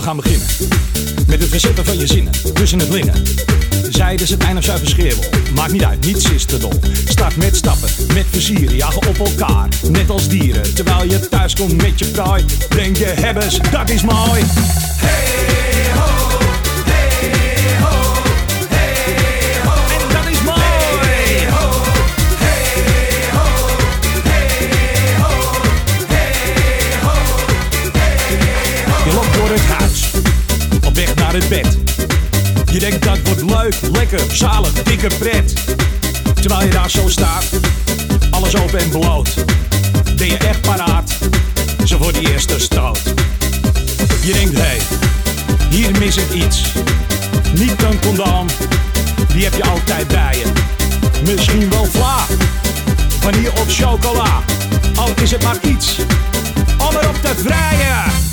We gaan beginnen met het verzetten van je zinnen tussen het lingen. Zijde is het eind of zuiver. Maakt niet uit, niets is te dol. Start met stappen, met plezier, jagen op elkaar. Net als dieren, terwijl je thuis komt met je prooi. Denk je hebbers, dat is mooi. Hey Je denkt dat wordt leuk, lekker, zalig, dikke pret. Terwijl je daar zo staat, alles open en bloot. Ben je echt paraat, zo voor die eerste stoot. Je denkt, hé, hey, hier mis ik iets. Niet een condoom, die heb je altijd bij je. Misschien wel vla, vanille of chocola. Al is het maar iets, om erop te vrijen.